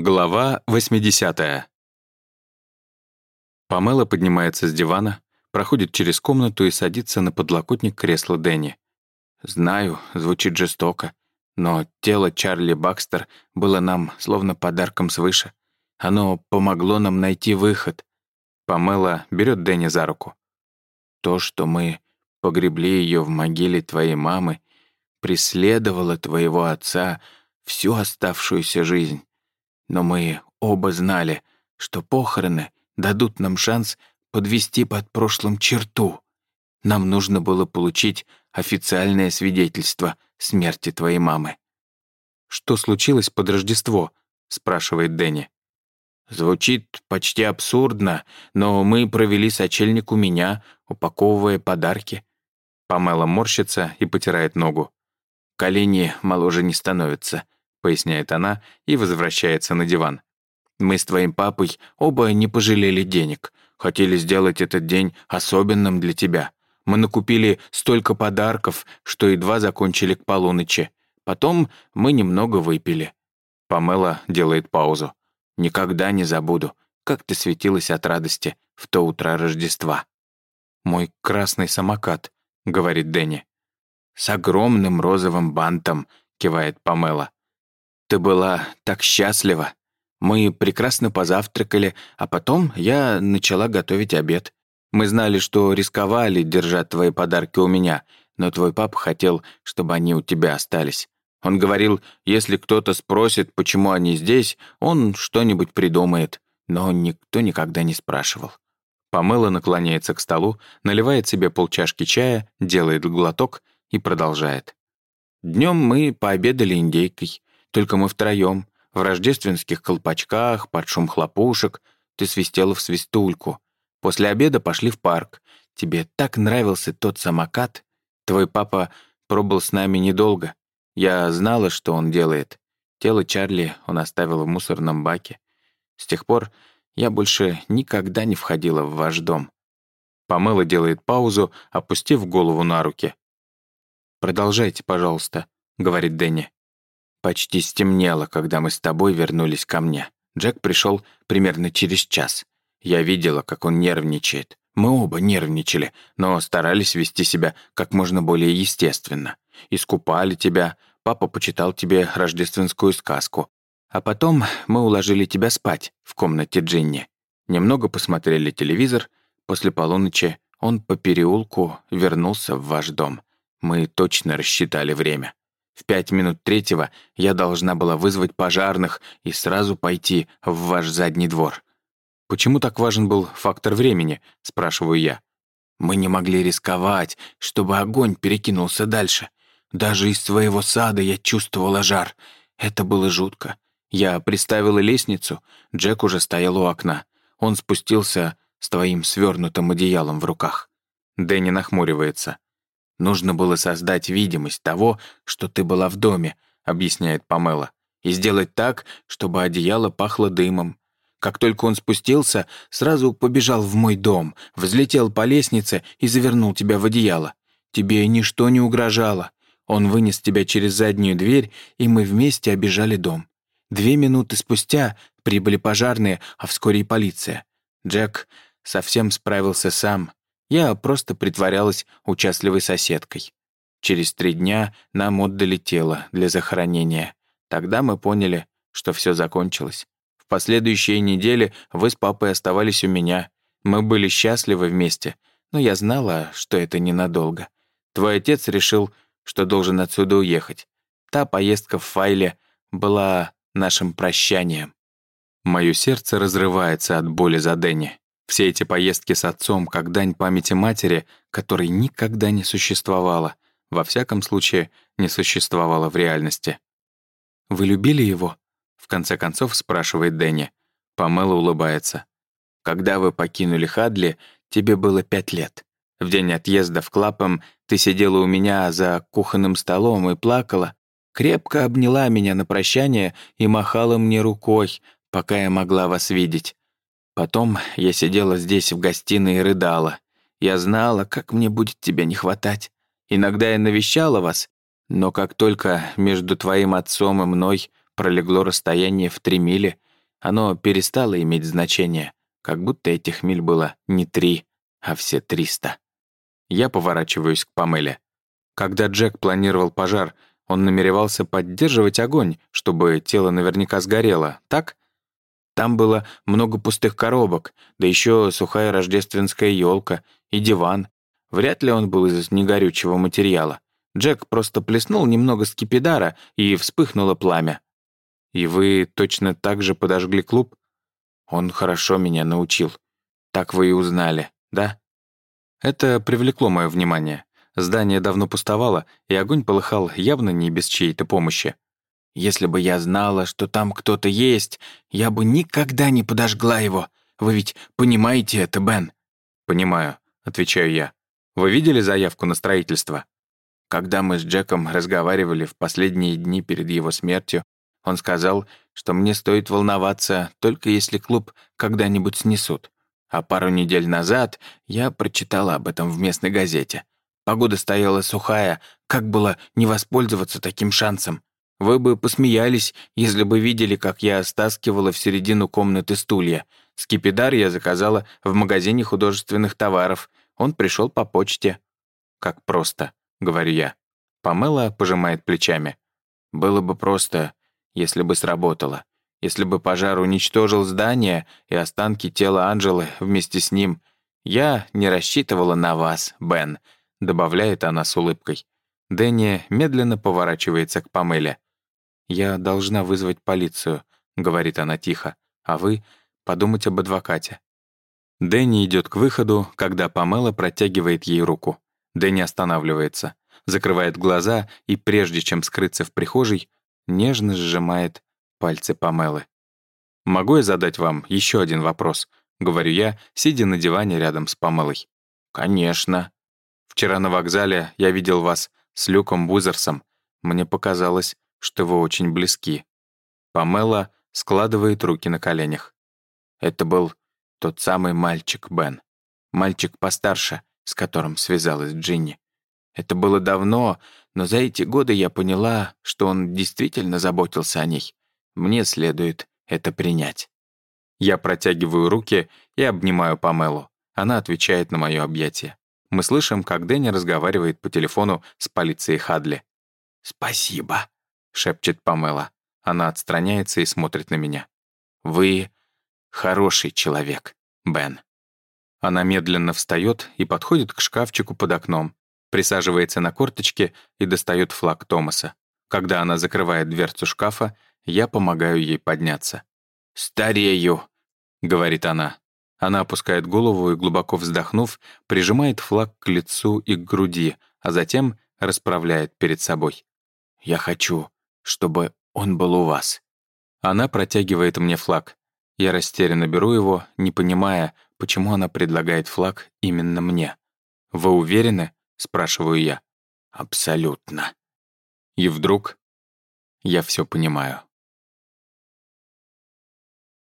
Глава 80. Памела поднимается с дивана, проходит через комнату и садится на подлокотник кресла Дэнни. Знаю, звучит жестоко, но тело Чарли Бакстер было нам словно подарком свыше. Оно помогло нам найти выход. Памела берет Дэнни за руку. То, что мы погребли ее в могиле твоей мамы, преследовало твоего отца всю оставшуюся жизнь. Но мы оба знали, что похороны дадут нам шанс подвести под прошлым черту. Нам нужно было получить официальное свидетельство смерти твоей мамы. «Что случилось под Рождество?» — спрашивает Дэнни. Звучит почти абсурдно, но мы провели сочельник у меня, упаковывая подарки. Памела морщится и потирает ногу. Колени моложе не становятся. — поясняет она и возвращается на диван. «Мы с твоим папой оба не пожалели денег. Хотели сделать этот день особенным для тебя. Мы накупили столько подарков, что едва закончили к полуночи. Потом мы немного выпили». Памела делает паузу. «Никогда не забуду, как ты светилась от радости в то утро Рождества». «Мой красный самокат», — говорит Дэнни. «С огромным розовым бантом», — кивает Памела. Ты была так счастлива. Мы прекрасно позавтракали, а потом я начала готовить обед. Мы знали, что рисковали держать твои подарки у меня, но твой папа хотел, чтобы они у тебя остались. Он говорил, если кто-то спросит, почему они здесь, он что-нибудь придумает, но никто никогда не спрашивал. Помыла наклоняется к столу, наливает себе полчашки чая, делает глоток и продолжает. Днем мы пообедали индейкой. Только мы втроем, в рождественских колпачках, под шум хлопушек. Ты свистела в свистульку. После обеда пошли в парк. Тебе так нравился тот самокат. Твой папа пробыл с нами недолго. Я знала, что он делает. Тело Чарли он оставил в мусорном баке. С тех пор я больше никогда не входила в ваш дом. Помыла делает паузу, опустив голову на руки. «Продолжайте, пожалуйста», — говорит Дэнни. Почти стемнело, когда мы с тобой вернулись ко мне. Джек пришел примерно через час. Я видела, как он нервничает. Мы оба нервничали, но старались вести себя как можно более естественно. Искупали тебя, папа почитал тебе рождественскую сказку. А потом мы уложили тебя спать в комнате Джинни. Немного посмотрели телевизор. После полуночи он по переулку вернулся в ваш дом. Мы точно рассчитали время. В пять минут третьего я должна была вызвать пожарных и сразу пойти в ваш задний двор. «Почему так важен был фактор времени?» — спрашиваю я. «Мы не могли рисковать, чтобы огонь перекинулся дальше. Даже из своего сада я чувствовала жар. Это было жутко. Я приставила лестницу, Джек уже стоял у окна. Он спустился с твоим свернутым одеялом в руках». Дэнни нахмуривается. «Нужно было создать видимость того, что ты была в доме», — объясняет Памела, «и сделать так, чтобы одеяло пахло дымом. Как только он спустился, сразу побежал в мой дом, взлетел по лестнице и завернул тебя в одеяло. Тебе ничто не угрожало. Он вынес тебя через заднюю дверь, и мы вместе обижали дом. Две минуты спустя прибыли пожарные, а вскоре и полиция. Джек совсем справился сам, я просто притворялась участливой соседкой. Через три дня нам отдали тело для захоронения. Тогда мы поняли, что все закончилось. В последующие недели вы с папой оставались у меня. Мы были счастливы вместе, но я знала, что это ненадолго. Твой отец решил, что должен отсюда уехать. Та поездка в Файле была нашим прощанием. Мое сердце разрывается от боли за Дэнни. Все эти поездки с отцом как дань памяти матери, которой никогда не существовало, во всяком случае, не существовало в реальности. «Вы любили его?» — в конце концов спрашивает Дэнни. Памела улыбается. «Когда вы покинули Хадли, тебе было пять лет. В день отъезда в Клапом ты сидела у меня за кухонным столом и плакала, крепко обняла меня на прощание и махала мне рукой, пока я могла вас видеть. Потом я сидела здесь в гостиной и рыдала. Я знала, как мне будет тебя не хватать. Иногда я навещала вас, но как только между твоим отцом и мной пролегло расстояние в три мили, оно перестало иметь значение, как будто этих миль было не три, а все триста. Я поворачиваюсь к Памеле. Когда Джек планировал пожар, он намеревался поддерживать огонь, чтобы тело наверняка сгорело, так? Там было много пустых коробок, да еще сухая рождественская елка и диван. Вряд ли он был из негорючего материала. Джек просто плеснул немного скипидара, и вспыхнуло пламя. «И вы точно так же подожгли клуб?» «Он хорошо меня научил. Так вы и узнали, да?» Это привлекло мое внимание. Здание давно пустовало, и огонь полыхал явно не без чьей-то помощи. «Если бы я знала, что там кто-то есть, я бы никогда не подожгла его. Вы ведь понимаете это, Бен?» «Понимаю», — отвечаю я. «Вы видели заявку на строительство?» Когда мы с Джеком разговаривали в последние дни перед его смертью, он сказал, что мне стоит волноваться, только если клуб когда-нибудь снесут. А пару недель назад я прочитала об этом в местной газете. Погода стояла сухая, как было не воспользоваться таким шансом? Вы бы посмеялись, если бы видели, как я стаскивала в середину комнаты стулья. Скипидар я заказала в магазине художественных товаров. Он пришел по почте. Как просто, говорю я. Памела пожимает плечами. Было бы просто, если бы сработало. Если бы пожар уничтожил здание и останки тела Анжелы вместе с ним. Я не рассчитывала на вас, Бен, добавляет она с улыбкой. Дэнни медленно поворачивается к Памеле. «Я должна вызвать полицию», — говорит она тихо, «а вы — подумать об адвокате». Дэнни идет к выходу, когда Памела протягивает ей руку. Дэнни останавливается, закрывает глаза и, прежде чем скрыться в прихожей, нежно сжимает пальцы Памелы. «Могу я задать вам еще один вопрос?» — говорю я, сидя на диване рядом с Памелой. «Конечно». «Вчера на вокзале я видел вас с Люком Бузерсом. Мне показалось, что вы очень близки». Памела складывает руки на коленях. Это был тот самый мальчик Бен. Мальчик постарше, с которым связалась Джинни. Это было давно, но за эти годы я поняла, что он действительно заботился о ней. Мне следует это принять. Я протягиваю руки и обнимаю Памелу. Она отвечает на мое объятие. Мы слышим, как Дэнни разговаривает по телефону с полицией Хадли. «Спасибо», — шепчет Памела. Она отстраняется и смотрит на меня. «Вы хороший человек, Бен». Она медленно встает и подходит к шкафчику под окном, присаживается на корточке и достает флаг Томаса. Когда она закрывает дверцу шкафа, я помогаю ей подняться. «Старею», — говорит она. Она опускает голову и, глубоко вздохнув, прижимает флаг к лицу и к груди, а затем расправляет перед собой. «Я хочу, чтобы он был у вас». Она протягивает мне флаг. Я растерянно беру его, не понимая, почему она предлагает флаг именно мне. «Вы уверены?» — спрашиваю я. «Абсолютно». И вдруг я все понимаю.